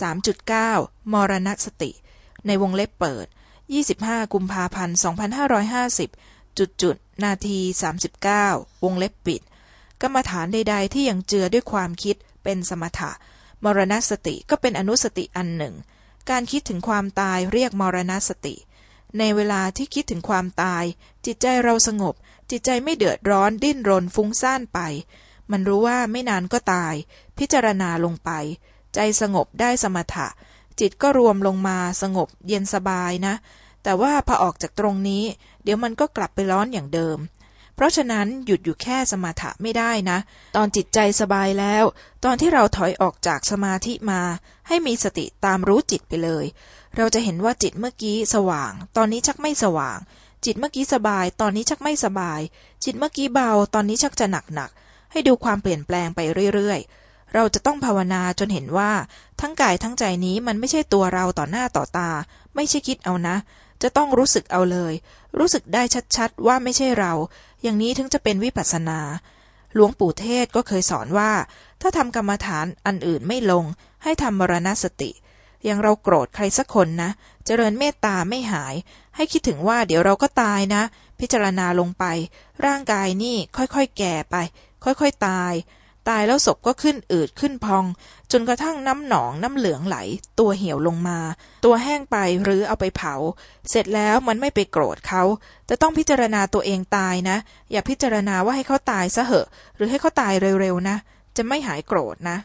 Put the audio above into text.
3.9 มรณสติ ในวงเล็บเปิด 25 กุมภาพันธ์ 2550 จุดจุดนาที 39 วงเล็บปิด กรรมฐานใด ๆ ที่ยังเจือด้วยความคิดเป็นสมถะ มรณสติก็เป็นอนุสติอันหนึ่ง การคิดถึงความตายเรียกมรณสติ ในเวลาที่คิดถึงความตาย จิตใจเราสงบ จิตใจไม่เดือดร้อนดิ้นรนฟุ้งซ่านไป มันรู้ว่าไม่นานก็ตาย พิจารณาลงไป ใจสงบได้สมถะ จิตก็รวมลงมาสงบเย็นสบายนะ แต่ว่าพอออกจากตรงนี้ เดี๋ยวมันก็กลับไปร้อนอย่างเดิม เพราะฉะนั้นหยุดอยู่แค่สมถะไม่ได้นะ ตอนจิตใจสบายแล้ว ตอนที่เราถอยออกจากสมาธิมา ให้มีสติตามรู้จิตไปเลย เราจะเห็นว่าจิตเมื่อกี้สว่าง ตอนนี้ชักไม่สว่าง จิตเมื่อกี้สบาย ตอนนี้ชักไม่สบาย จิตเมื่อกี้เบา ตอนนี้ชักจะหนักหนักให้ดูความเปลี่ยนแปลงไปเรื่อยๆ เราจะต้องภาวนาจนเห็นว่าทั้งกายทั้งใจนี้มันไม่ใช่ตัวเราต่อหน้าต่อตา ไม่ใช่คิดเอานะ จะต้องรู้สึกเอาเลย รู้สึกได้ชัดๆว่าไม่ใช่เรา อย่างนี้ถึงจะเป็นวิปัสสนา หลวงปู่เทศก็เคยสอนว่า ถ้าทำกรรมฐานอันอื่นไม่ลง ให้ทำมรณสติ อย่างเราโกรธใครสักคนนะ เจริญเมตตาไม่หาย ให้คิดถึงว่าเดี๋ยวเราก็ตายนะ พิจารณาลงไป ร่างกายนี่ค่อยๆแก่ไป ค่อยๆตาย ตายแล้วศพก็ขึ้นอืดขึ้นพอง จนกระทั่งน้ำหนองน้ำเหลืองไหล ตัวเหี่ยวลงมา ตัวแห้งไปหรือเอาไปเผา เสร็จแล้วมันไม่ไปโกรธเขาจะต้องพิจารณาตัวเองตายนะ อย่าพิจารณาว่าให้เขาตายซะเหอะ หรือให้เขาตายเร็วๆนะ จะไม่หายโกรธนะ